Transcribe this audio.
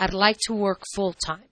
I'd like to work full time.